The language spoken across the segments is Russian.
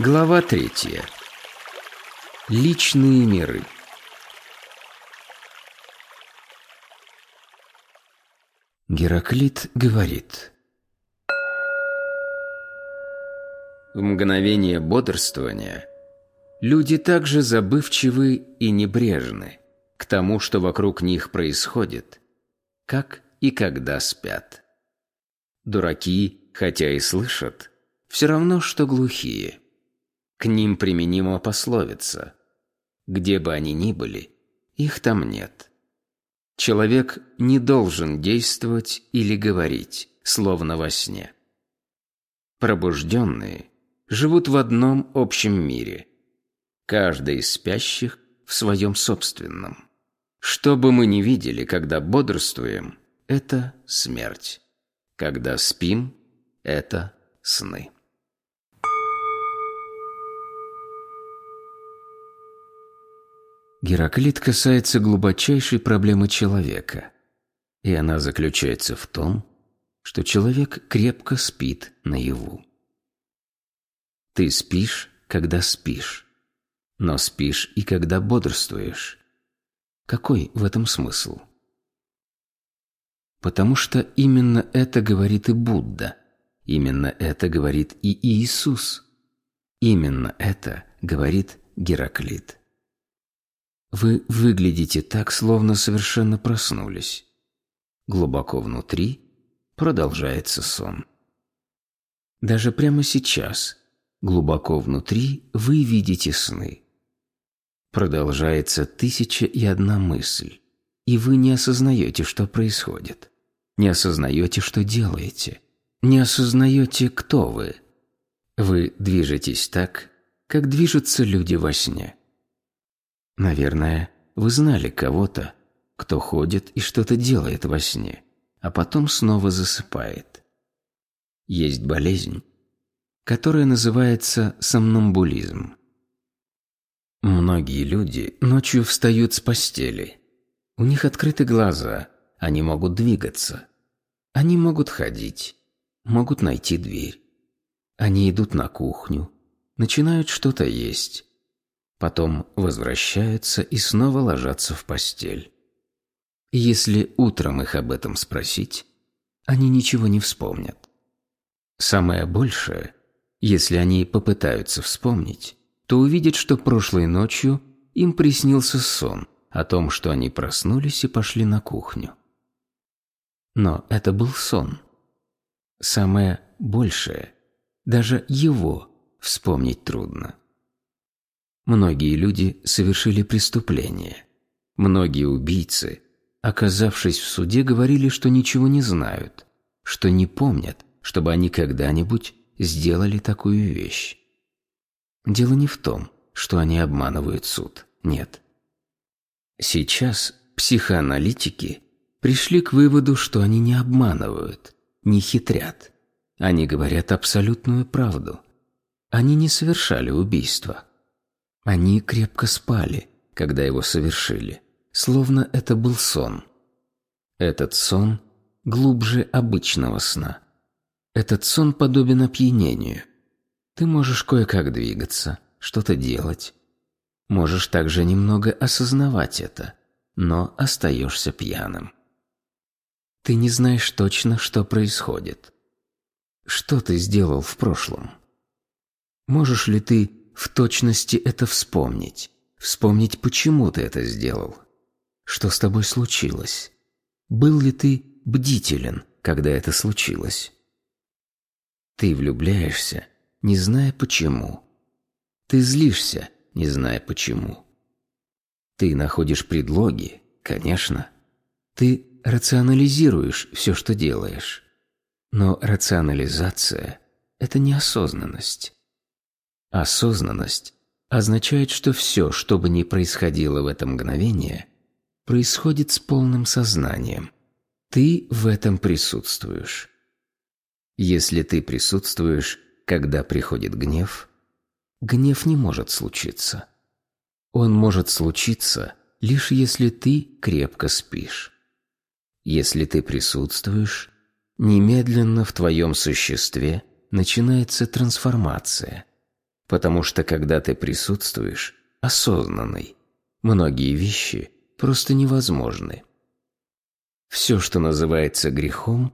Глава третья. Личные миры. Гераклит говорит. В мгновение бодрствования люди также забывчивы и небрежны к тому, что вокруг них происходит, как и когда спят. Дураки, хотя и слышат, все равно, что глухие – к ним применима пословица. Где бы они ни были, их там нет. Человек не должен действовать или говорить, словно во сне. Пробужденные живут в одном общем мире. Каждый из спящих в своем собственном. Что бы мы ни видели, когда бодрствуем, это смерть. Когда спим, это сны. Гераклит касается глубочайшей проблемы человека, и она заключается в том, что человек крепко спит наяву. Ты спишь, когда спишь, но спишь и когда бодрствуешь. Какой в этом смысл? Потому что именно это говорит и Будда, именно это говорит и Иисус, именно это говорит Гераклит. Вы выглядите так, словно совершенно проснулись. Глубоко внутри продолжается сон. Даже прямо сейчас, глубоко внутри, вы видите сны. Продолжается тысяча и одна мысль, и вы не осознаете, что происходит. Не осознаете, что делаете. Не осознаете, кто вы. Вы движетесь так, как движутся люди во сне. Наверное, вы знали кого-то, кто ходит и что-то делает во сне, а потом снова засыпает. Есть болезнь, которая называется сомнамбулизм. Многие люди ночью встают с постели. У них открыты глаза, они могут двигаться. Они могут ходить, могут найти дверь. Они идут на кухню, начинают что-то есть, Потом возвращаются и снова ложатся в постель. Если утром их об этом спросить, они ничего не вспомнят. Самое большее, если они попытаются вспомнить, то увидят, что прошлой ночью им приснился сон о том, что они проснулись и пошли на кухню. Но это был сон. Самое большее, даже его вспомнить трудно. Многие люди совершили преступление. Многие убийцы, оказавшись в суде, говорили, что ничего не знают, что не помнят, чтобы они когда-нибудь сделали такую вещь. Дело не в том, что они обманывают суд. Нет. Сейчас психоаналитики пришли к выводу, что они не обманывают, не хитрят. Они говорят абсолютную правду. Они не совершали убийства. Они крепко спали, когда его совершили, словно это был сон. Этот сон глубже обычного сна. Этот сон подобен опьянению. Ты можешь кое-как двигаться, что-то делать. Можешь также немного осознавать это, но остаешься пьяным. Ты не знаешь точно, что происходит. Что ты сделал в прошлом? Можешь ли ты в точности это вспомнить. Вспомнить, почему ты это сделал. Что с тобой случилось? Был ли ты бдителен, когда это случилось? Ты влюбляешься, не зная почему. Ты злишься, не зная почему. Ты находишь предлоги, конечно. Ты рационализируешь все, что делаешь. Но рационализация – это неосознанность. Осознанность означает, что все, что бы ни происходило в это мгновение, происходит с полным сознанием. Ты в этом присутствуешь. Если ты присутствуешь, когда приходит гнев, гнев не может случиться. Он может случиться лишь если ты крепко спишь. Если ты присутствуешь, немедленно в твоем существе начинается трансформация – Потому что когда ты присутствуешь, осознанный, многие вещи просто невозможны. Все, что называется грехом,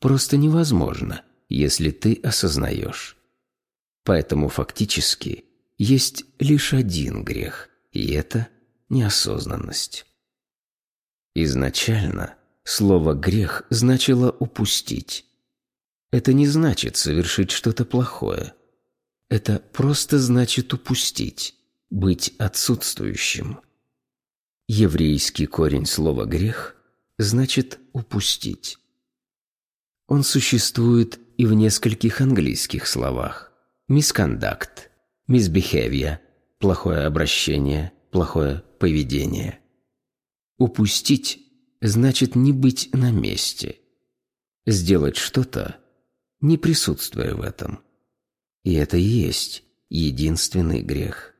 просто невозможно, если ты осознаешь. Поэтому фактически есть лишь один грех, и это неосознанность. Изначально слово «грех» значило «упустить». Это не значит совершить что-то плохое. Это просто значит упустить, быть отсутствующим. Еврейский корень слова «грех» значит «упустить». Он существует и в нескольких английских словах. Misconduct, misbehavior, плохое обращение, плохое поведение. Упустить значит не быть на месте. Сделать что-то, не присутствуя в этом. И это и есть единственный грех.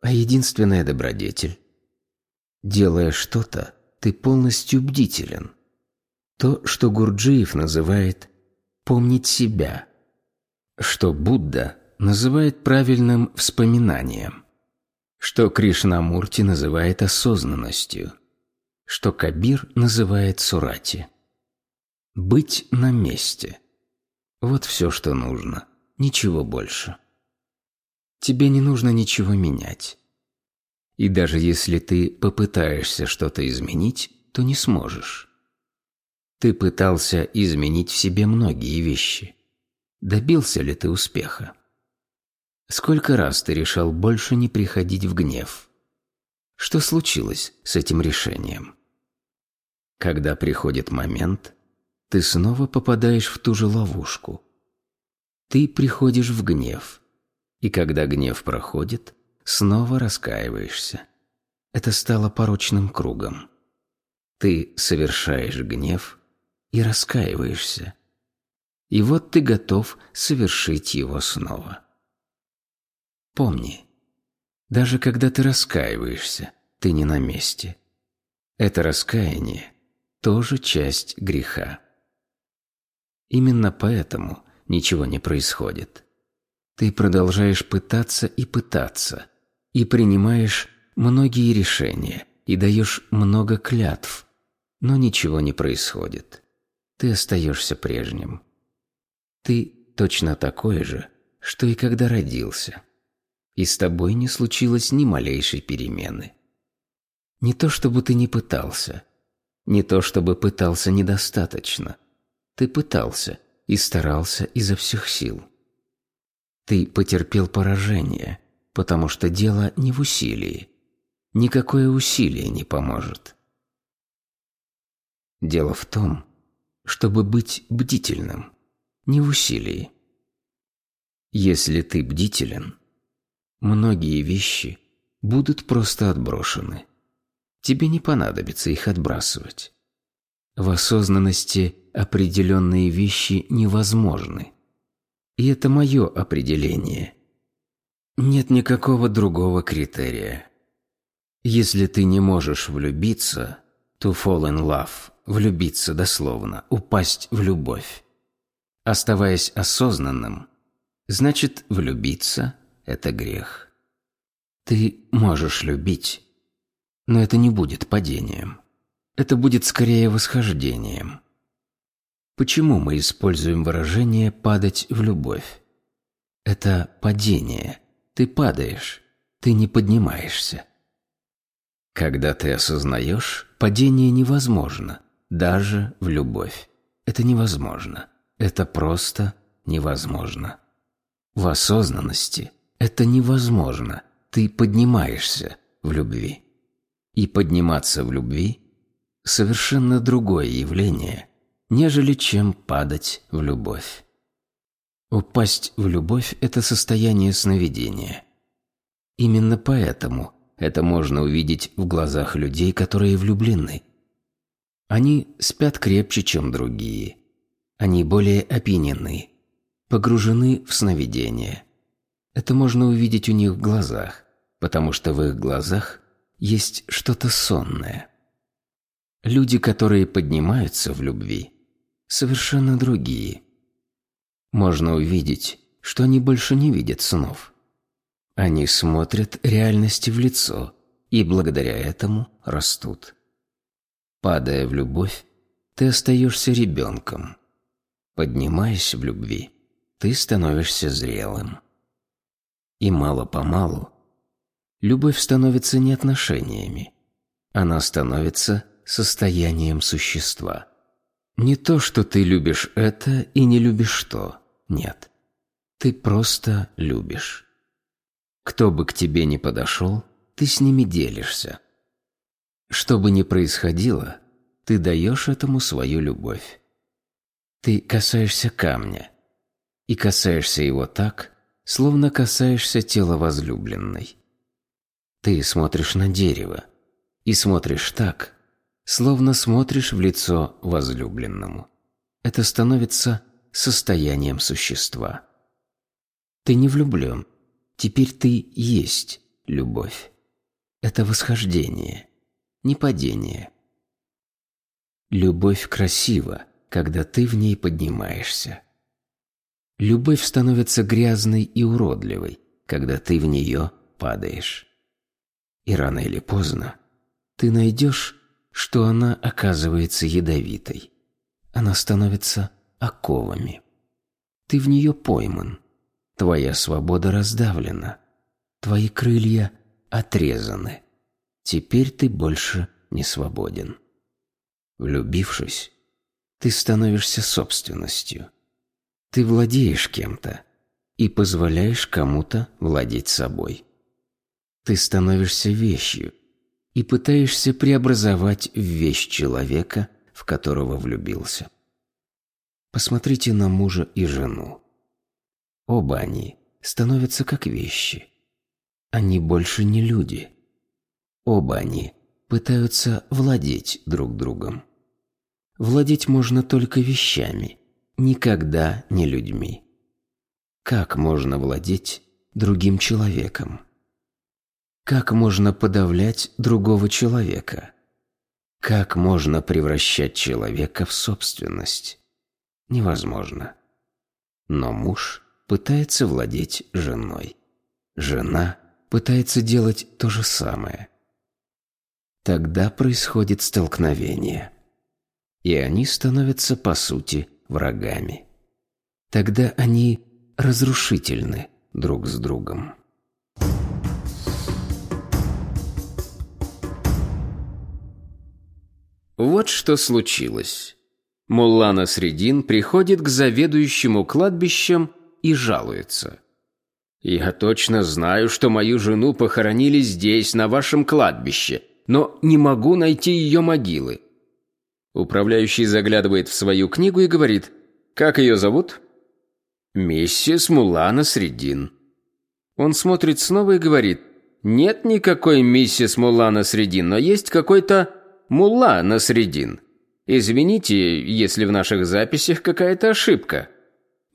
А единственная добродетель. Делая что-то, ты полностью бдителен. То, что Гурджиев называет «помнить себя», что Будда называет правильным вспоминанием, что Кришнамурти называет осознанностью, что Кабир называет сурати. Быть на месте. Вот все, что нужно, ничего больше. Тебе не нужно ничего менять. И даже если ты попытаешься что-то изменить, то не сможешь. Ты пытался изменить в себе многие вещи. Добился ли ты успеха? Сколько раз ты решал больше не приходить в гнев? Что случилось с этим решением? Когда приходит момент, ты снова попадаешь в ту же ловушку. Ты приходишь в гнев, и когда гнев проходит, снова раскаиваешься. Это стало порочным кругом. Ты совершаешь гнев и раскаиваешься. И вот ты готов совершить его снова. Помни, даже когда ты раскаиваешься, ты не на месте. Это раскаяние тоже часть греха. Именно поэтому ничего не происходит. Ты продолжаешь пытаться и пытаться, и принимаешь многие решения, и даешь много клятв, но ничего не происходит. Ты остаешься прежним. Ты точно такой же, что и когда родился. И с тобой не случилось ни малейшей перемены. Не то чтобы ты не пытался, не то чтобы пытался недостаточно. Ты пытался и старался изо всех сил. Ты потерпел поражение, потому что дело не в усилии. Никакое усилие не поможет. Дело в том, чтобы быть бдительным, не в усилии. Если ты бдителен, многие вещи будут просто отброшены. Тебе не понадобится их отбрасывать. В осознанности определенные вещи невозможны. И это мое определение. Нет никакого другого критерия. Если ты не можешь влюбиться, to fall in love, влюбиться дословно, упасть в любовь, оставаясь осознанным, значит влюбиться – это грех. Ты можешь любить, но это не будет падением. Это будет скорее восхождением. Почему мы используем выражение «падать в любовь»? Это падение. Ты падаешь, ты не поднимаешься. Когда ты осознаешь, падение невозможно, даже в любовь. Это невозможно. Это просто невозможно. В осознанности это невозможно. Ты поднимаешься в любви. И подниматься в любви – совершенно другое явление, нежели чем падать в любовь. Упасть в любовь – это состояние сновидения. Именно поэтому это можно увидеть в глазах людей, которые влюблены. Они спят крепче, чем другие. Они более опьянены, погружены в сновидение. Это можно увидеть у них в глазах, потому что в их глазах есть что-то сонное. Люди, которые поднимаются в любви, совершенно другие. Можно увидеть, что они больше не видят снов, Они смотрят реальности в лицо и благодаря этому растут. Падая в любовь, ты остаешься ребенком. Поднимаясь в любви, ты становишься зрелым. И мало-помалу любовь становится не отношениями, она становится состоянием существа. Не то, что ты любишь это и не любишь то. Нет. Ты просто любишь. Кто бы к тебе ни подошел, ты с ними делишься. Что бы ни происходило, ты даешь этому свою любовь. Ты касаешься камня и касаешься его так, словно касаешься тела возлюбленной. Ты смотришь на дерево и смотришь так, словно смотришь в лицо возлюбленному. Это становится состоянием существа. Ты не влюблен, теперь ты есть любовь. Это восхождение, не падение. Любовь красива, когда ты в ней поднимаешься. Любовь становится грязной и уродливой, когда ты в нее падаешь. И рано или поздно ты найдешь что она оказывается ядовитой. Она становится оковами. Ты в нее пойман. Твоя свобода раздавлена. Твои крылья отрезаны. Теперь ты больше не свободен. Влюбившись, ты становишься собственностью. Ты владеешь кем-то и позволяешь кому-то владеть собой. Ты становишься вещью, и пытаешься преобразовать в вещь человека, в которого влюбился. Посмотрите на мужа и жену. Оба они становятся как вещи. Они больше не люди. Оба они пытаются владеть друг другом. Владеть можно только вещами, никогда не людьми. Как можно владеть другим человеком? Как можно подавлять другого человека? Как можно превращать человека в собственность? Невозможно. Но муж пытается владеть женой. Жена пытается делать то же самое. Тогда происходит столкновение. И они становятся, по сути, врагами. Тогда они разрушительны друг с другом. Вот что случилось. Мулла Насредин приходит к заведующему кладбищем и жалуется. «Я точно знаю, что мою жену похоронили здесь, на вашем кладбище, но не могу найти ее могилы». Управляющий заглядывает в свою книгу и говорит, «Как ее зовут?» «Миссис Мулла Насредин». Он смотрит снова и говорит, «Нет никакой миссис Мулла Насредин, но есть какой-то Мулла Насредин. Извините, если в наших записях какая-то ошибка».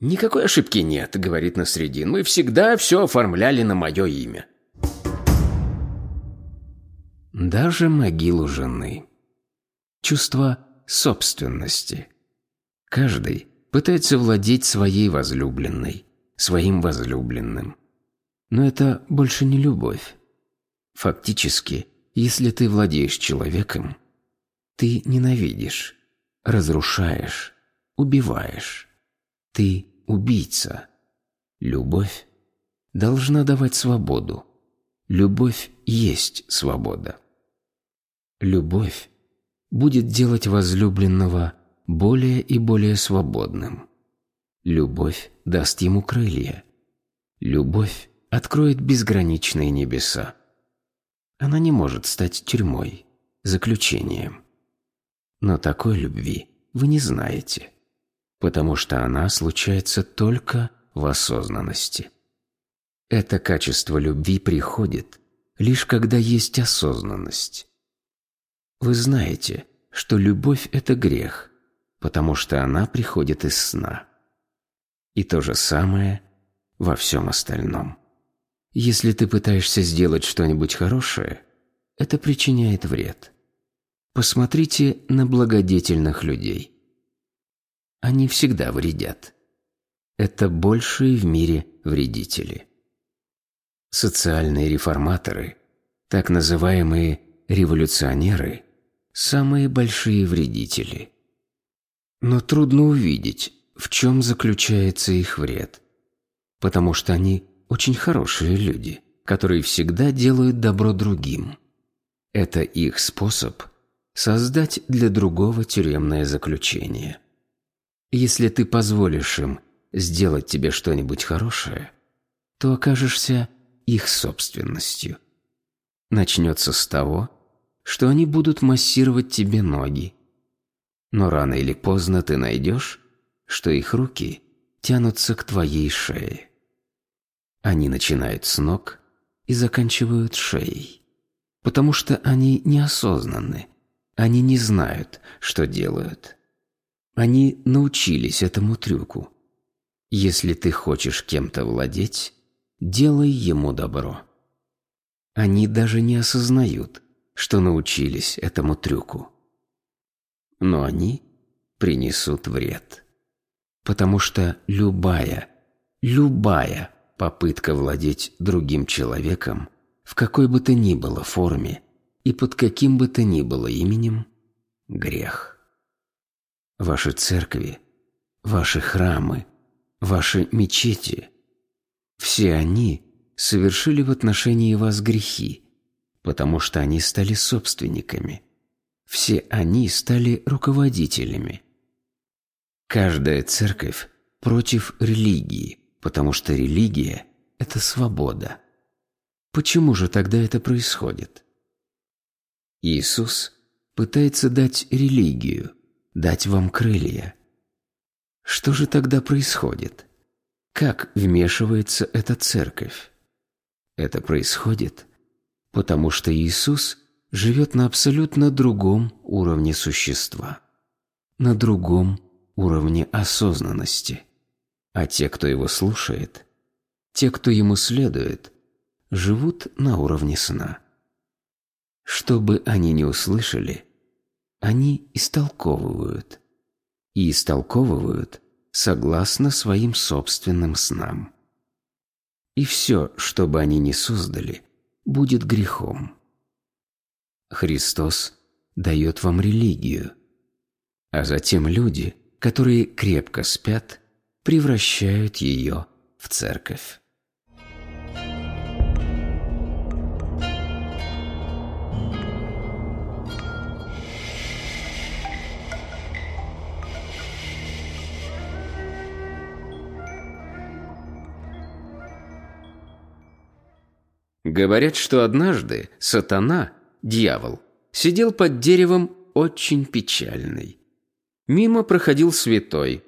«Никакой ошибки нет», — говорит Насредин. «Мы всегда все оформляли на мое имя». Даже могилу жены. Чувство собственности. Каждый пытается владеть своей возлюбленной, своим возлюбленным. Но это больше не любовь. Фактически, если ты владеешь человеком, ты ненавидишь, разрушаешь, убиваешь. Ты убийца. Любовь должна давать свободу. Любовь есть свобода. Любовь будет делать возлюбленного более и более свободным. Любовь даст ему крылья. Любовь откроет безграничные небеса. Она не может стать тюрьмой, заключением. Но такой любви вы не знаете, потому что она случается только в осознанности. Это качество любви приходит лишь когда есть осознанность. Вы знаете, что любовь – это грех, потому что она приходит из сна. И то же самое во всем остальном. Если ты пытаешься сделать что-нибудь хорошее, это причиняет вред – Посмотрите на благодетельных людей. Они всегда вредят. Это большие в мире вредители. Социальные реформаторы, так называемые революционеры, самые большие вредители. Но трудно увидеть, в чем заключается их вред, потому что они очень хорошие люди, которые всегда делают добро другим. Это их способ создать для другого тюремное заключение. Если ты позволишь им сделать тебе что-нибудь хорошее, то окажешься их собственностью. Начнется с того, что они будут массировать тебе ноги. Но рано или поздно ты найдешь, что их руки тянутся к твоей шее. Они начинают с ног и заканчивают шеей, потому что они неосознанны, они не знают, что делают. Они научились этому трюку. Если ты хочешь кем-то владеть, делай ему добро. Они даже не осознают, что научились этому трюку. Но они принесут вред. Потому что любая, любая попытка владеть другим человеком в какой бы то ни было форме и под каким бы то ни было именем – грех. Ваши церкви, ваши храмы, ваши мечети – все они совершили в отношении вас грехи, потому что они стали собственниками. Все они стали руководителями. Каждая церковь против религии, потому что религия – это свобода. Почему же тогда это происходит? Иисус пытается дать религию, дать вам крылья. Что же тогда происходит? Как вмешивается эта церковь? Это происходит, потому что Иисус живет на абсолютно другом уровне существа, на другом уровне осознанности. А те, кто его слушает, те, кто ему следует, живут на уровне сна. Что бы они ни услышали, они истолковывают. И истолковывают согласно своим собственным снам. И все, что бы они ни создали, будет грехом. Христос дает вам религию, а затем люди, которые крепко спят, превращают ее в церковь. Говорят, что однажды сатана, дьявол, сидел под деревом очень печальный. Мимо проходил святой.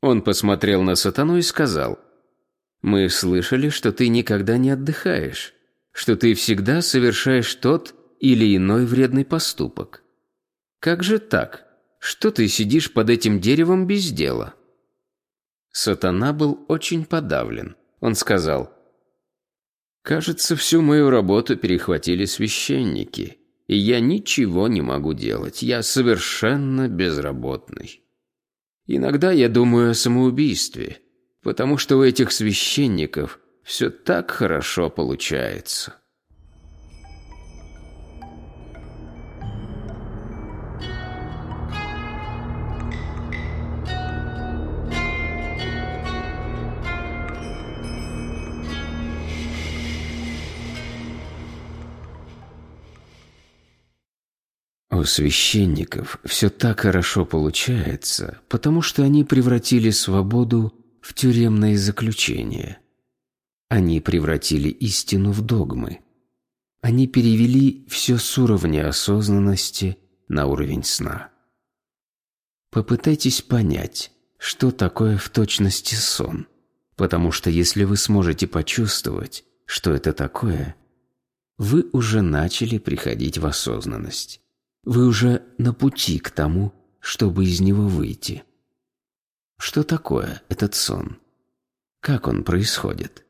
Он посмотрел на сатану и сказал, «Мы слышали, что ты никогда не отдыхаешь, что ты всегда совершаешь тот или иной вредный поступок. Как же так? Что ты сидишь под этим деревом без дела?» Сатана был очень подавлен. Он сказал, Кажется, всю мою работу перехватили священники, и я ничего не могу делать. Я совершенно безработный. Иногда я думаю о самоубийстве, потому что у этих священников все так хорошо получается. У священников все так хорошо получается, потому что они превратили свободу в тюремное заключение. Они превратили истину в догмы. Они перевели все с уровня осознанности на уровень сна. Попытайтесь понять, что такое в точности сон, потому что если вы сможете почувствовать, что это такое, вы уже начали приходить в осознанность. Вы уже на пути к тому, чтобы из него выйти. Что такое этот сон? Как он происходит?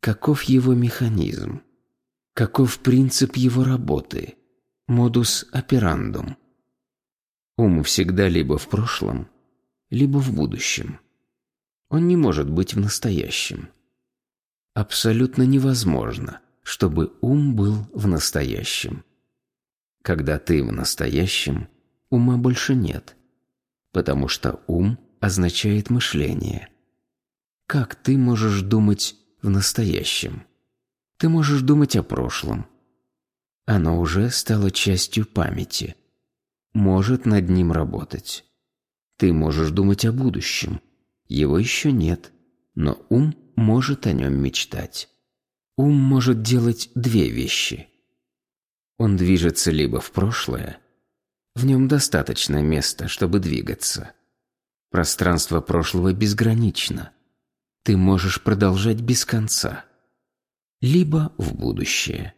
Каков его механизм? Каков принцип его работы? Модус операндум. Ум всегда либо в прошлом, либо в будущем. Он не может быть в настоящем. абсолютно невозможно, чтобы ум был в настоящем. Когда ты в настоящем, ума больше нет, потому что ум означает мышление. Как ты можешь думать в настоящем? Ты можешь думать о прошлом. Оно уже стало частью памяти. Может над ним работать. Ты можешь думать о будущем. Его еще нет, но ум может о нем мечтать. Ум может делать две вещи. Он движется либо в прошлое, в нем достаточно места, чтобы двигаться. Пространство прошлого безгранично. Ты можешь продолжать без конца. Либо в будущее.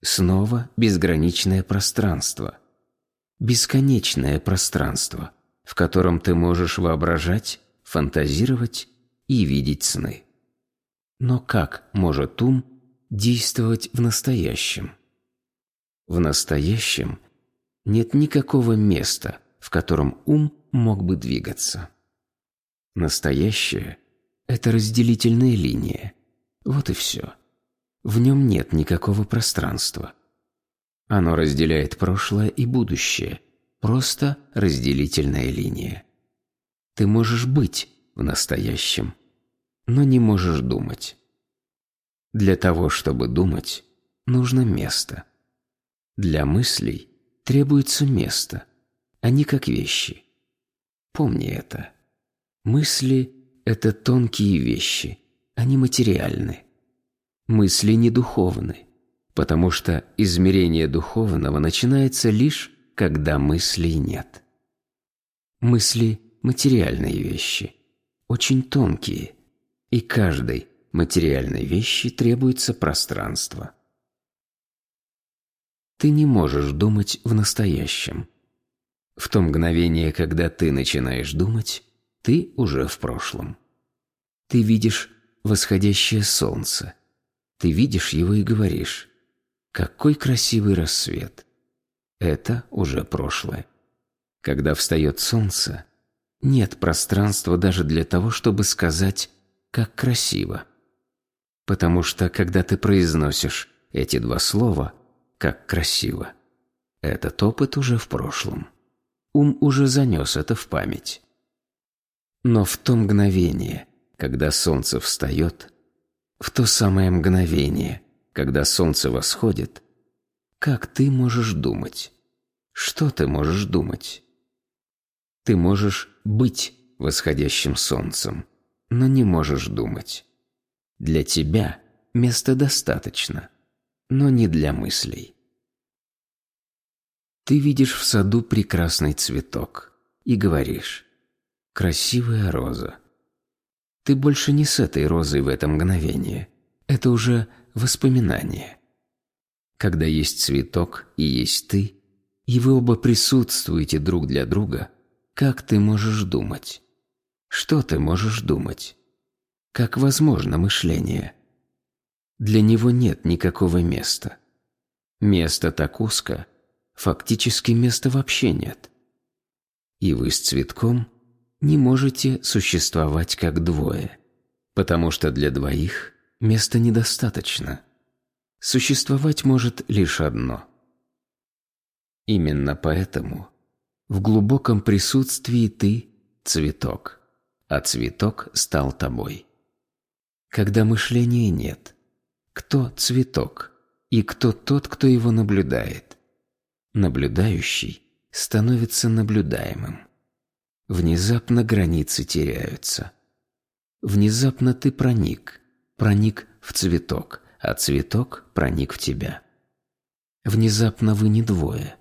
Снова безграничное пространство. Бесконечное пространство, в котором ты можешь воображать, фантазировать и видеть сны. Но как может ум действовать в настоящем? В настоящем нет никакого места, в котором ум мог бы двигаться. Настоящее – это разделительная линия. Вот и все. В нем нет никакого пространства. Оно разделяет прошлое и будущее. Просто разделительная линия. Ты можешь быть в настоящем, но не можешь думать. Для того, чтобы думать, нужно место. Для мыслей требуется место, они как вещи. Помни это. Мысли – это тонкие вещи, они материальны. Мысли не духовны, потому что измерение духовного начинается лишь, когда мыслей нет. Мысли – материальные вещи, очень тонкие, и каждой материальной вещи требуется пространство. Ты не можешь думать в настоящем. В то мгновение, когда ты начинаешь думать, ты уже в прошлом. Ты видишь восходящее солнце, ты видишь его и говоришь, какой красивый рассвет. Это уже прошлое. Когда встает солнце, нет пространства даже для того, чтобы сказать «как красиво». Потому что, когда ты произносишь эти два слова «как красиво», этот опыт уже в прошлом. Ум уже занес это в память. Но в то мгновение, когда солнце встает, в то самое мгновение, когда солнце восходит, как ты можешь думать? Что ты можешь думать? Ты можешь быть восходящим солнцем, но не можешь думать. Для тебя места достаточно, но не для мыслей. Ты видишь в саду прекрасный цветок и говоришь «красивая роза». Ты больше не с этой розой в это мгновение. Это уже воспоминание. Когда есть цветок и есть ты, и вы оба присутствуете друг для друга, как ты можешь думать? Что ты можешь думать? Как возможно мышление? Для него нет никакого места. Место так узко, фактически места вообще нет. И вы с цветком – не можете существовать как двое, потому что для двоих места недостаточно. Существовать может лишь одно. Именно поэтому в глубоком присутствии ты – цветок, а цветок стал тобой. Когда мышления нет, кто цветок и кто тот, кто его наблюдает? Наблюдающий становится наблюдаемым. Внезапно границы теряются. Внезапно ты проник, проник в цветок, а цветок проник в тебя. Внезапно вы не двое.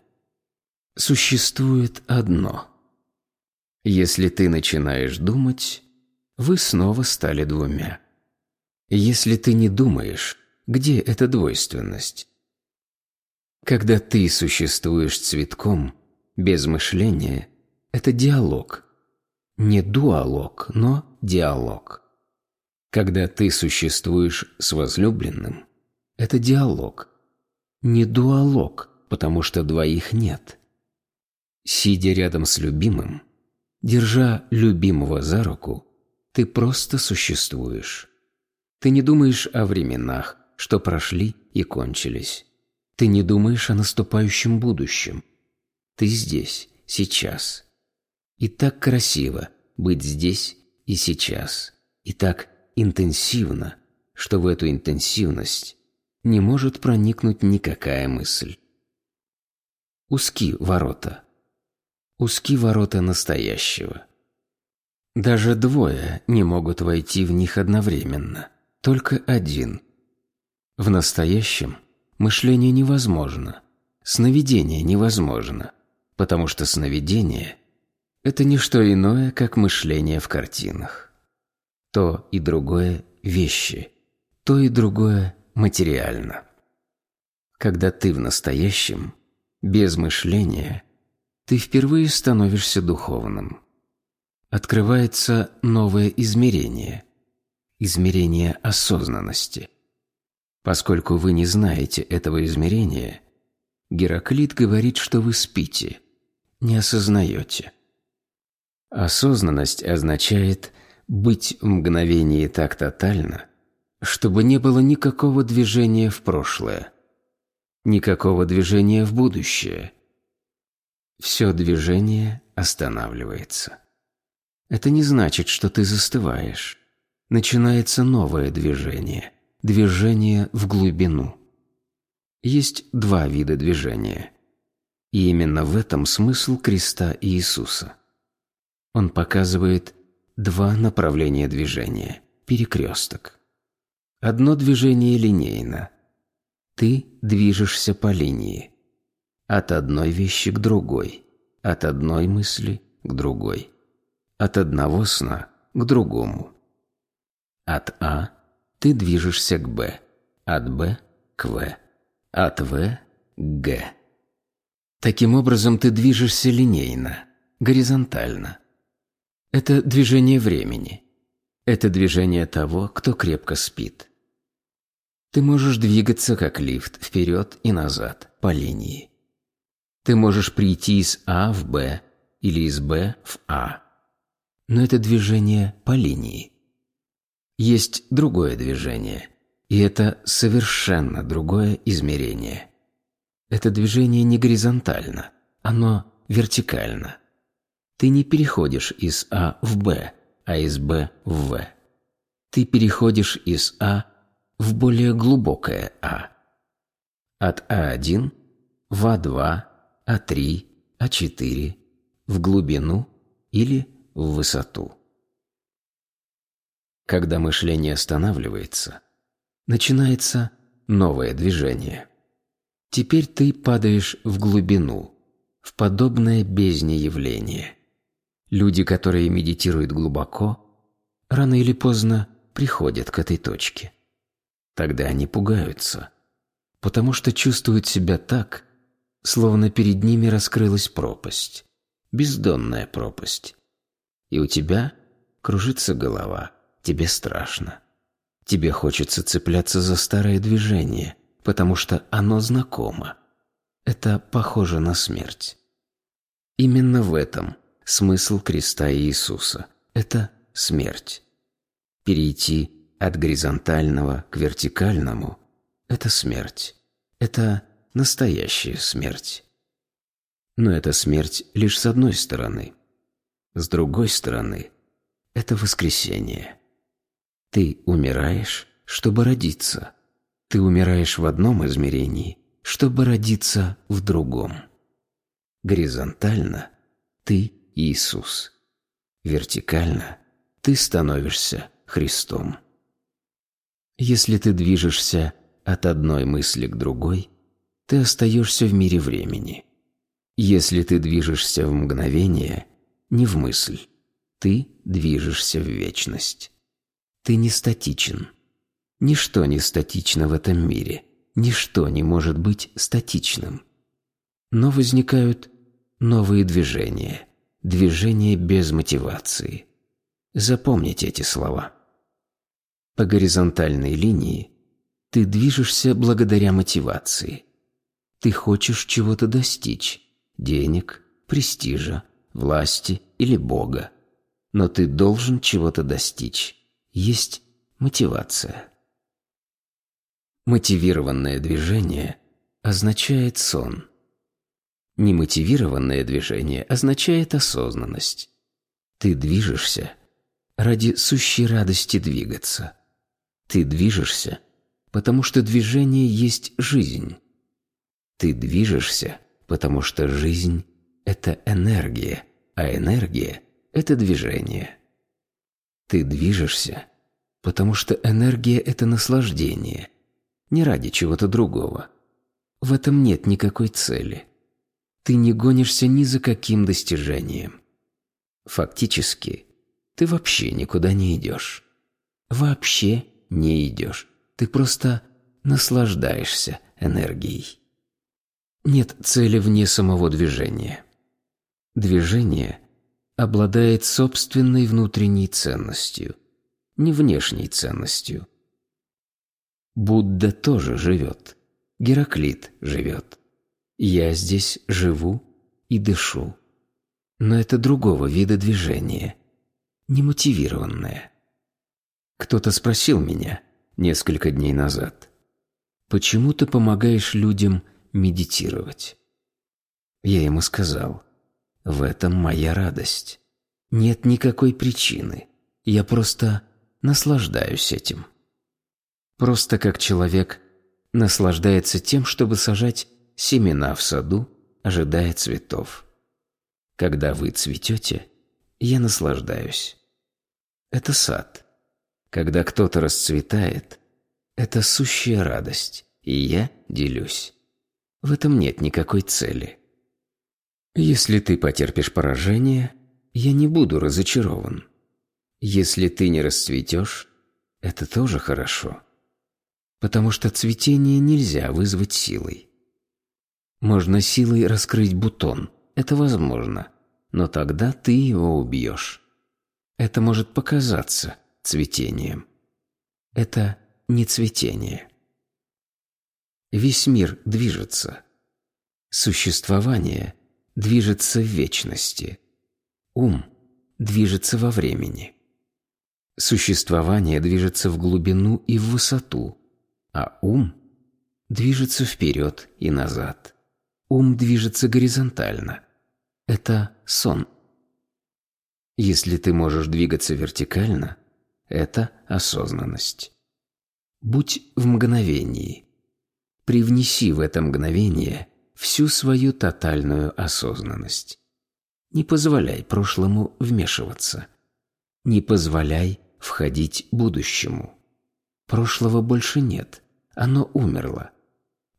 Существует одно. Если ты начинаешь думать, вы снова стали двумя. Если ты не думаешь, где эта двойственность? Когда ты существуешь цветком, без мышления – это диалог. Не дуалог, но диалог. Когда ты существуешь с возлюбленным, это диалог. Не дуалог, потому что двоих нет. Сидя рядом с любимым, держа любимого за руку, ты просто существуешь. Ты не думаешь о временах, что прошли и кончились. Ты не думаешь о наступающем будущем. Ты здесь, сейчас. И так красиво быть здесь и сейчас. И так интенсивно, что в эту интенсивность не может проникнуть никакая мысль. Узки ворота. Узки ворота настоящего. Даже двое не могут войти в них одновременно. Только один. В настоящем мышление невозможно. Сновидение невозможно. Потому что сновидение – это не что иное, как мышление в картинах. То и другое – вещи. То и другое – материально. Когда ты в настоящем, без мышления, ты впервые становишься духовным. Открывается новое измерение – измерение осознанности. Поскольку вы не знаете этого измерения, Гераклит говорит, что вы спите, не осознаете. Осознанность означает быть в мгновении так тотально, чтобы не было никакого движения в прошлое, никакого движения в будущее. Все движение останавливается. Это не значит, что ты застываешь. Начинается новое движение, движение в глубину. Есть два вида движения. И именно в этом смысл креста Иисуса. Он показывает два направления движения, перекресток. Одно движение линейно. Ты движешься по линии. От одной вещи к другой. От одной мысли к другой. От одного сна к другому. От А ты движешься к Б. От Б к В. От В к Г. Таким образом, ты движешься линейно, горизонтально. Это движение времени. Это движение того, кто крепко спит. Ты можешь двигаться как лифт вперед и назад по линии. Ты можешь прийти из А в Б или из Б в А. Но это движение по линии. Есть другое движение, и это совершенно другое измерение. Это движение не горизонтально, оно вертикально. Ты не переходишь из А в Б, а из Б в В. Ты переходишь из А в более глубокое А. От А1 в А2, А3, А4, в глубину или в высоту. Когда мышление останавливается, начинается новое движение. Теперь ты падаешь в глубину, в подобное бездне явление. Люди, которые медитируют глубоко, рано или поздно приходят к этой точке. Тогда они пугаются, потому что чувствуют себя так, словно перед ними раскрылась пропасть, бездонная пропасть. И у тебя кружится голова, тебе страшно. Тебе хочется цепляться за старое движение, потому что оно знакомо. Это похоже на смерть. Именно в этом смысл креста Иисуса. Это смерть. Перейти от горизонтального к вертикальному – это смерть. Это настоящая смерть. Но это смерть лишь с одной стороны. С другой стороны – это воскресение. Ты умираешь, чтобы родиться. Ты умираешь в одном измерении, чтобы родиться в другом. Горизонтально – ты Иисус. Вертикально – ты становишься Христом. Если ты движешься от одной мысли к другой, ты остаешься в мире времени. Если ты движешься в мгновение, не в мысль, ты движешься в вечность. Ты не статичен. Ничто не статично в этом мире. Ничто не может быть статичным. Но возникают новые движения. Движения без мотивации. Запомните эти слова. По горизонтальной линии ты движешься благодаря мотивации. Ты хочешь чего-то достичь – денег, престижа, власти или Бога. Но ты должен чего-то достичь. Есть мотивация. Мотивированное движение означает сон. Немотивированное движение означает осознанность. Ты движешься ради сущей радости двигаться. Ты движешься, потому что движение есть жизнь. Ты движешься, потому что жизнь – это энергия, а энергия – это движение. Ты движешься, потому что энергия – это наслаждение, не ради чего-то другого. В этом нет никакой цели. Ты не гонишься ни за каким достижением. Фактически, ты вообще никуда не идешь. Вообще не идешь. Ты просто наслаждаешься энергией. Нет цели вне самого движения. Движение обладает собственной внутренней ценностью, не внешней ценностью. Будда тоже живет. Гераклит живет. Я здесь живу и дышу. Но это другого вида движения, немотивированное. Кто-то спросил меня несколько дней назад, почему ты помогаешь людям медитировать? Я ему сказал, в этом моя радость. Нет никакой причины. Я просто наслаждаюсь этим. Просто как человек наслаждается тем, чтобы сажать семена в саду, ожидая цветов. Когда вы цветете, я наслаждаюсь. Это сад. Когда кто-то расцветает, это сущая радость, и я делюсь. В этом нет никакой цели. Если ты потерпишь поражение, я не буду разочарован. Если ты не расцветешь, это тоже хорошо. Потому что цветение нельзя вызвать силой. Можно силой раскрыть бутон. Это возможно. Но тогда ты его убьешь. Это может показаться цветением. Это не цветение. Весь мир движется. Существование движется в вечности. Ум движется во времени. Существование движется в глубину и в высоту, а ум движется вперед и назад. Ум движется горизонтально. Это сон. Если ты можешь двигаться вертикально, это осознанность. Будь в мгновении. Привнеси в это мгновение всю свою тотальную осознанность. Не позволяй прошлому вмешиваться. Не позволяй входить будущему. Прошлого больше нет, оно умерло.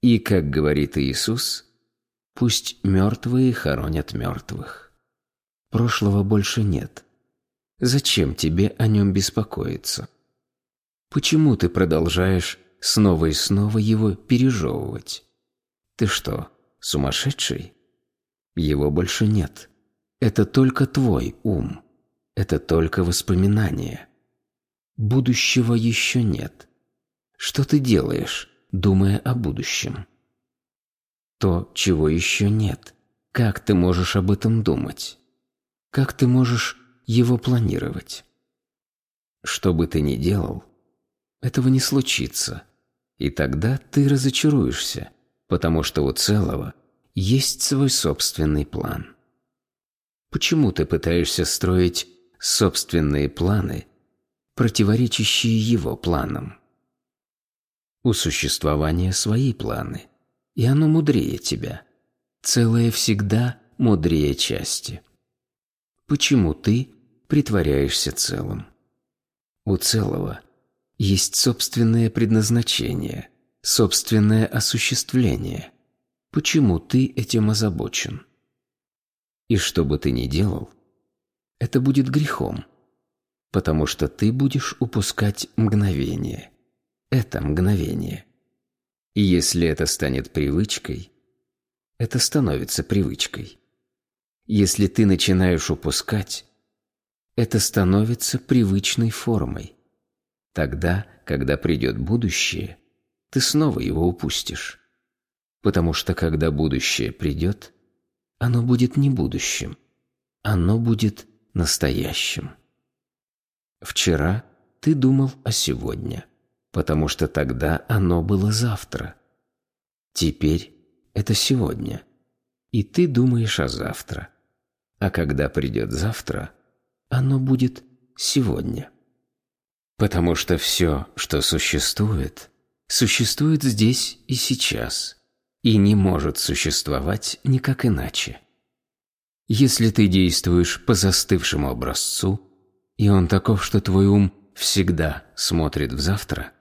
И, как говорит Иисус, Пусть мертвые хоронят мертвых. Прошлого больше нет. Зачем тебе о нем беспокоиться? Почему ты продолжаешь снова и снова его пережевывать? Ты что, сумасшедший? Его больше нет. Это только твой ум. Это только воспоминания. Будущего еще нет. Что ты делаешь, думая о будущем? то, чего еще нет. Как ты можешь об этом думать? Как ты можешь его планировать? Что бы ты ни делал, этого не случится. И тогда ты разочаруешься, потому что у целого есть свой собственный план. Почему ты пытаешься строить собственные планы, противоречащие его планам? У существования свои планы и оно мудрее тебя. Целое всегда мудрее части. Почему ты притворяешься целым? У целого есть собственное предназначение, собственное осуществление. Почему ты этим озабочен? И что бы ты ни делал, это будет грехом, потому что ты будешь упускать мгновение. Это мгновение – и если это станет привычкой, это становится привычкой. Если ты начинаешь упускать, это становится привычной формой. Тогда, когда придет будущее, ты снова его упустишь. Потому что когда будущее придет, оно будет не будущим, оно будет настоящим. Вчера ты думал о сегодня, потому что тогда оно было завтра. Теперь это сегодня, и ты думаешь о завтра. А когда придет завтра, оно будет сегодня. Потому что все, что существует, существует здесь и сейчас, и не может существовать никак иначе. Если ты действуешь по застывшему образцу, и он таков, что твой ум всегда смотрит в завтра,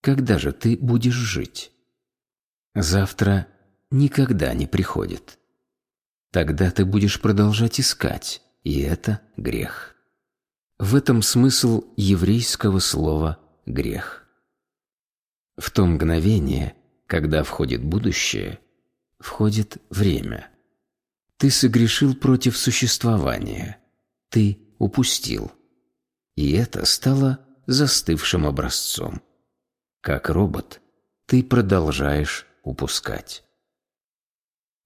когда же ты будешь жить? Завтра никогда не приходит. Тогда ты будешь продолжать искать, и это грех. В этом смысл еврейского слова «грех». В то мгновение, когда входит будущее, входит время. Ты согрешил против существования, ты упустил. И это стало застывшим образцом. Как робот, ты продолжаешь упускать.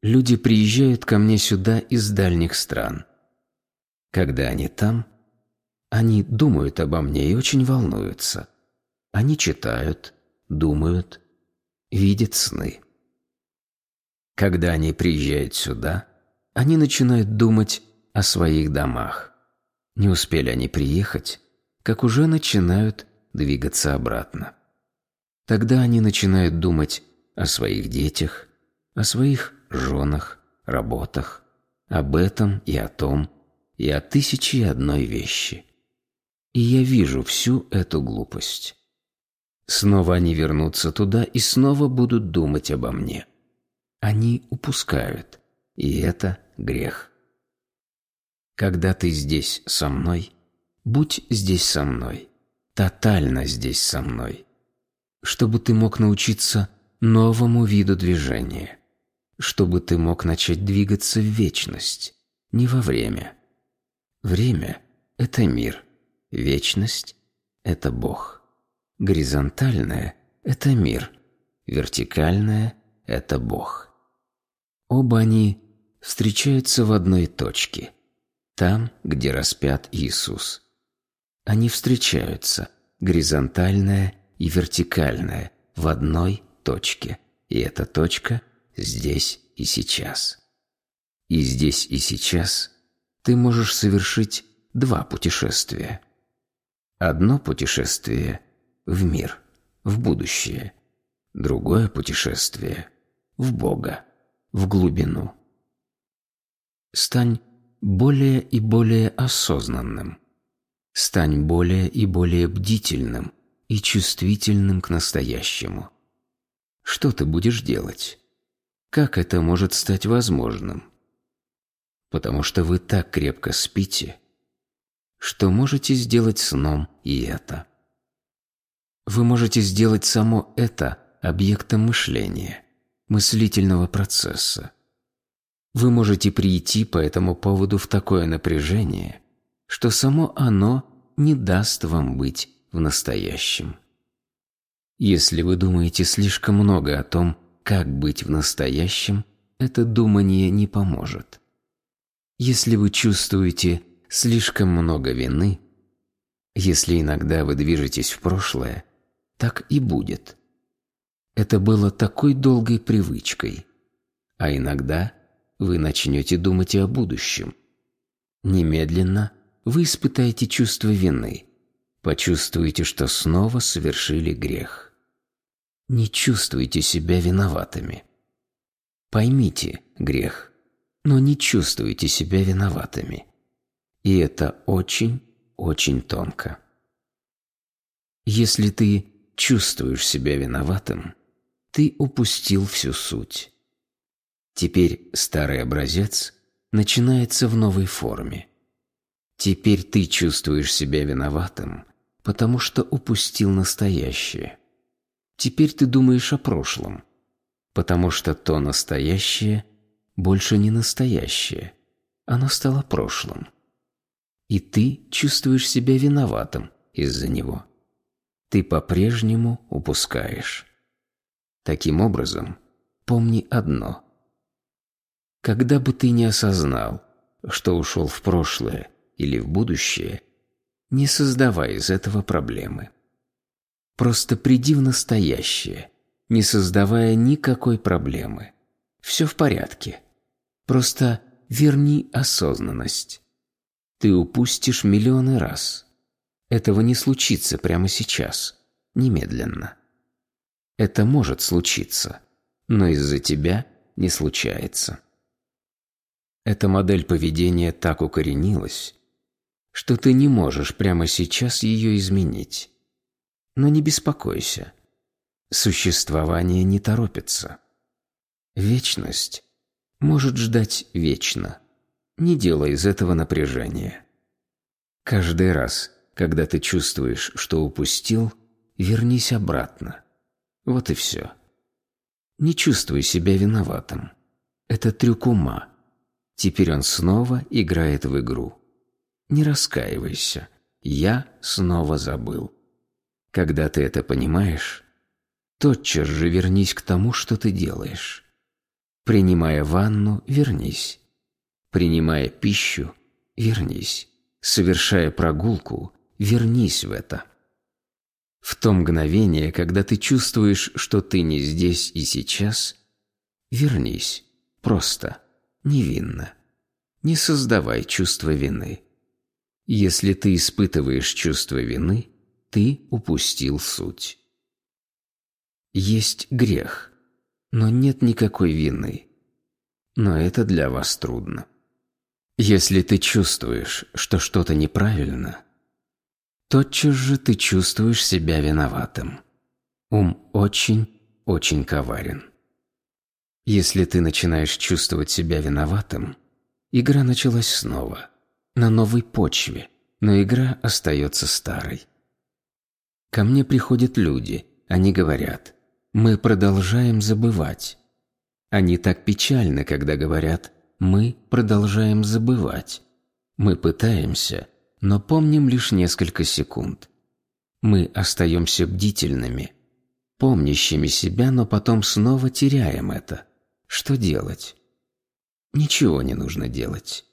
Люди приезжают ко мне сюда из дальних стран. Когда они там, они думают обо мне и очень волнуются. Они читают, думают, видят сны. Когда они приезжают сюда, они начинают думать о своих домах. Не успели они приехать, как уже начинают двигаться обратно. Тогда они начинают думать о своих детях, о своих женах, работах, об этом и о том, и о тысяче и одной вещи. И я вижу всю эту глупость. Снова они вернутся туда и снова будут думать обо мне. Они упускают, и это грех. Когда ты здесь со мной, будь здесь со мной, тотально здесь со мной, чтобы ты мог научиться новому виду движения, чтобы ты мог начать двигаться в вечность, не во время. Время – это мир, вечность – это Бог. Горизонтальное – это мир, вертикальное – это Бог. Оба они встречаются в одной точке, там, где распят Иисус. Они встречаются, горизонтальное и вертикальное, в одной точке, и эта точка здесь и сейчас. И здесь и сейчас ты можешь совершить два путешествия. Одно путешествие в мир, в будущее, другое путешествие в Бога, в глубину. Стань более и более осознанным. Стань более и более бдительным и чувствительным к настоящему. Что ты будешь делать? Как это может стать возможным? Потому что вы так крепко спите, что можете сделать сном и это. Вы можете сделать само это объектом мышления, мыслительного процесса. Вы можете прийти по этому поводу в такое напряжение, что само оно не даст вам быть в настоящем. Если вы думаете слишком много о том, как быть в настоящем, это думание не поможет. Если вы чувствуете слишком много вины, если иногда вы движетесь в прошлое, так и будет. Это было такой долгой привычкой, а иногда вы начнете думать и о будущем. Немедленно вы испытаете чувство вины, почувствуете, что снова совершили грех. Не чувствуйте себя виноватыми. Поймите грех, но не чувствуйте себя виноватыми. И это очень, очень тонко. Если ты чувствуешь себя виноватым, ты упустил всю суть. Теперь старый образец начинается в новой форме. Теперь ты чувствуешь себя виноватым, потому что упустил настоящее. Теперь ты думаешь о прошлом, потому что то настоящее больше не настоящее, оно стало прошлым. И ты чувствуешь себя виноватым из-за него. Ты по-прежнему упускаешь. Таким образом, помни одно. Когда бы ты не осознал, что ушел в прошлое или в будущее – Не создавай из этого проблемы. Просто приди в настоящее, не создавая никакой проблемы. Все в порядке. Просто верни осознанность. Ты упустишь миллионы раз. Этого не случится прямо сейчас, немедленно. Это может случиться, но из-за тебя не случается. Эта модель поведения так укоренилась, что ты не можешь прямо сейчас ее изменить. Но не беспокойся. Существование не торопится. Вечность может ждать вечно. Не делай из этого напряжения. Каждый раз, когда ты чувствуешь, что упустил, вернись обратно. Вот и все. Не чувствуй себя виноватым. Это трюк ума. Теперь он снова играет в игру. Не раскаивайся. Я снова забыл. Когда ты это понимаешь, тотчас же вернись к тому, что ты делаешь. Принимая ванну, вернись. Принимая пищу, вернись. Совершая прогулку, вернись в это. В то мгновение, когда ты чувствуешь, что ты не здесь и сейчас, вернись. Просто, невинно. Не создавай чувство вины. Если ты испытываешь чувство вины, ты упустил суть. Есть грех – но нет никакой вины. Но это для вас трудно. Если ты чувствуешь, что что-то неправильно, тотчас же ты чувствуешь себя виноватым. Ум очень, очень коварен. Если ты начинаешь чувствовать себя виноватым, игра началась снова, на новой почве, но игра остается старой. Ко мне приходят люди, они говорят – мы продолжаем забывать. Они так печальны, когда говорят «мы продолжаем забывать». Мы пытаемся, но помним лишь несколько секунд. Мы остаемся бдительными, помнящими себя, но потом снова теряем это. Что делать? Ничего не нужно делать.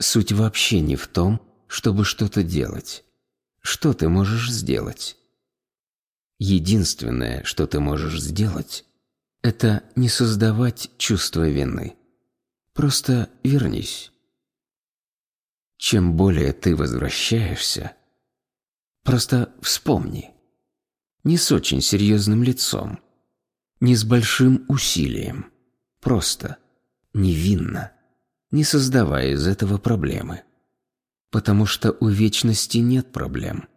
Суть вообще не в том, чтобы что-то делать. Что ты можешь сделать? Единственное, что ты можешь сделать, это не создавать чувство вины. Просто вернись. Чем более ты возвращаешься, просто вспомни. Не с очень серьезным лицом, не с большим усилием, просто, невинно, не создавая из этого проблемы. Потому что у вечности нет проблем.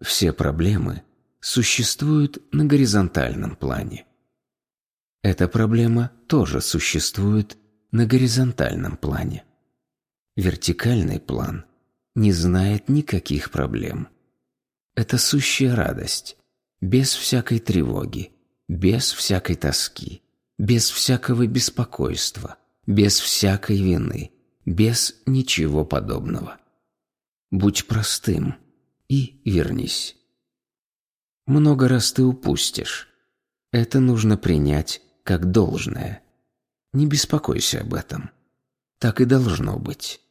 Все проблемы – существует на горизонтальном плане. Эта проблема тоже существует на горизонтальном плане. Вертикальный план не знает никаких проблем. Это сущая радость, без всякой тревоги, без всякой тоски, без всякого беспокойства, без всякой вины, без ничего подобного. Будь простым и вернись. Много раз ты упустишь. Это нужно принять как должное. Не беспокойся об этом. Так и должно быть.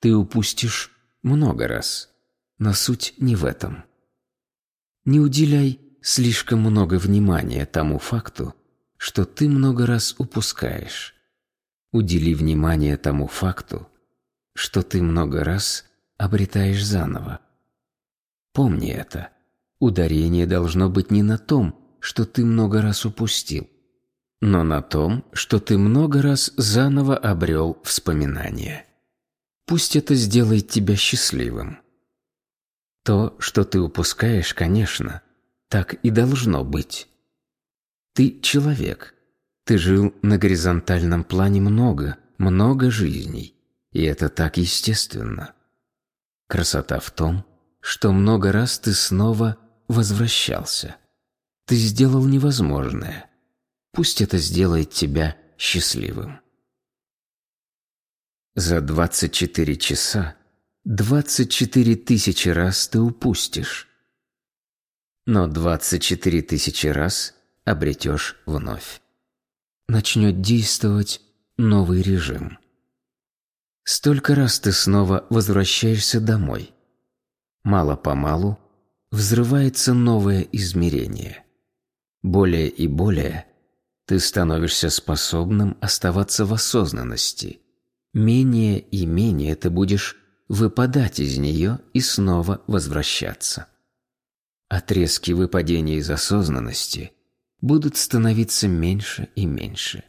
Ты упустишь много раз, но суть не в этом. Не уделяй слишком много внимания тому факту, что ты много раз упускаешь. Удели внимание тому факту, что ты много раз обретаешь заново. Помни это. Ударение должно быть не на том, что ты много раз упустил, но на том, что ты много раз заново обрел вспоминания. Пусть это сделает тебя счастливым. То, что ты упускаешь, конечно, так и должно быть. Ты человек. Ты жил на горизонтальном плане много, много жизней, и это так естественно. Красота в том, что много раз ты снова возвращался. Ты сделал невозможное. Пусть это сделает тебя счастливым. За 24 часа 24 тысячи раз ты упустишь. Но 24 тысячи раз обретешь вновь. Начнет действовать новый режим. Столько раз ты снова возвращаешься домой. Мало-помалу взрывается новое измерение. Более и более ты становишься способным оставаться в осознанности. Менее и менее ты будешь выпадать из нее и снова возвращаться. Отрезки выпадения из осознанности будут становиться меньше и меньше.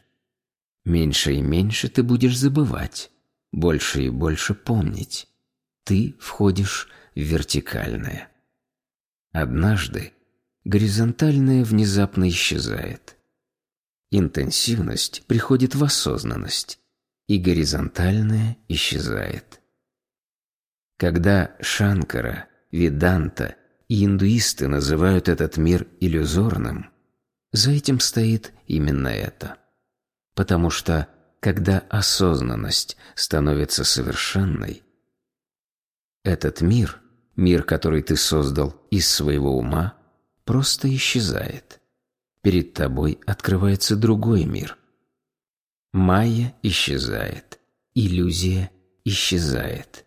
Меньше и меньше ты будешь забывать, больше и больше помнить. Ты входишь в вертикальное. Однажды горизонтальное внезапно исчезает. Интенсивность приходит в осознанность, и горизонтальное исчезает. Когда Шанкара, Веданта и индуисты называют этот мир иллюзорным, за этим стоит именно это. Потому что, когда осознанность становится совершенной, этот мир, мир, который ты создал из своего ума, просто исчезает. Перед тобой открывается другой мир. Майя исчезает, иллюзия исчезает.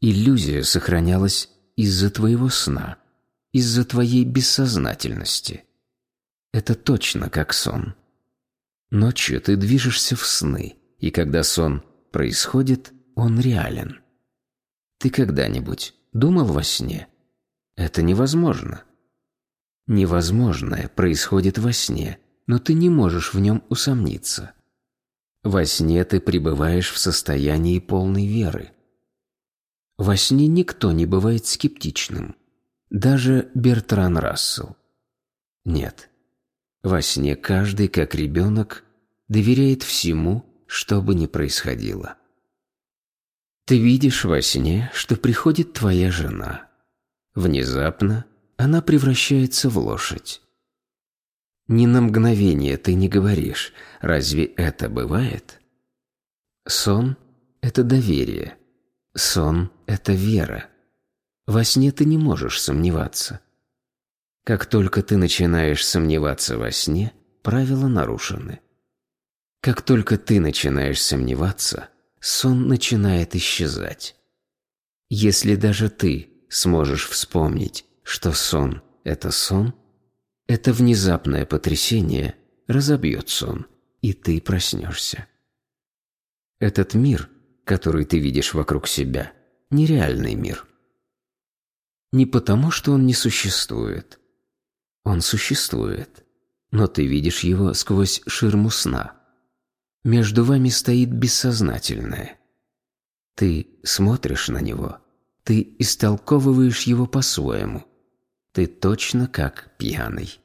Иллюзия сохранялась из-за твоего сна, из-за твоей бессознательности. Это точно как сон. Ночью ты движешься в сны, и когда сон происходит, он реален. Ты когда-нибудь думал во сне? Это невозможно. Невозможное происходит во сне, но ты не можешь в нем усомниться. Во сне ты пребываешь в состоянии полной веры. Во сне никто не бывает скептичным, даже Бертран Рассел. Нет, во сне каждый, как ребенок, доверяет всему, что бы ни происходило. Ты видишь во сне, что приходит твоя жена. Внезапно она превращается в лошадь. Ни на мгновение ты не говоришь, разве это бывает? Сон – это доверие. Сон – это вера. Во сне ты не можешь сомневаться – как только ты начинаешь сомневаться во сне, правила нарушены. Как только ты начинаешь сомневаться, сон начинает исчезать. Если даже ты сможешь вспомнить, что сон – это сон, это внезапное потрясение разобьет сон, и ты проснешься. Этот мир, который ты видишь вокруг себя, нереальный мир. Не потому, что он не существует – он существует, но ты видишь его сквозь ширму сна. Между вами стоит бессознательное. Ты смотришь на него, ты истолковываешь его по-своему. Ты точно как пьяный.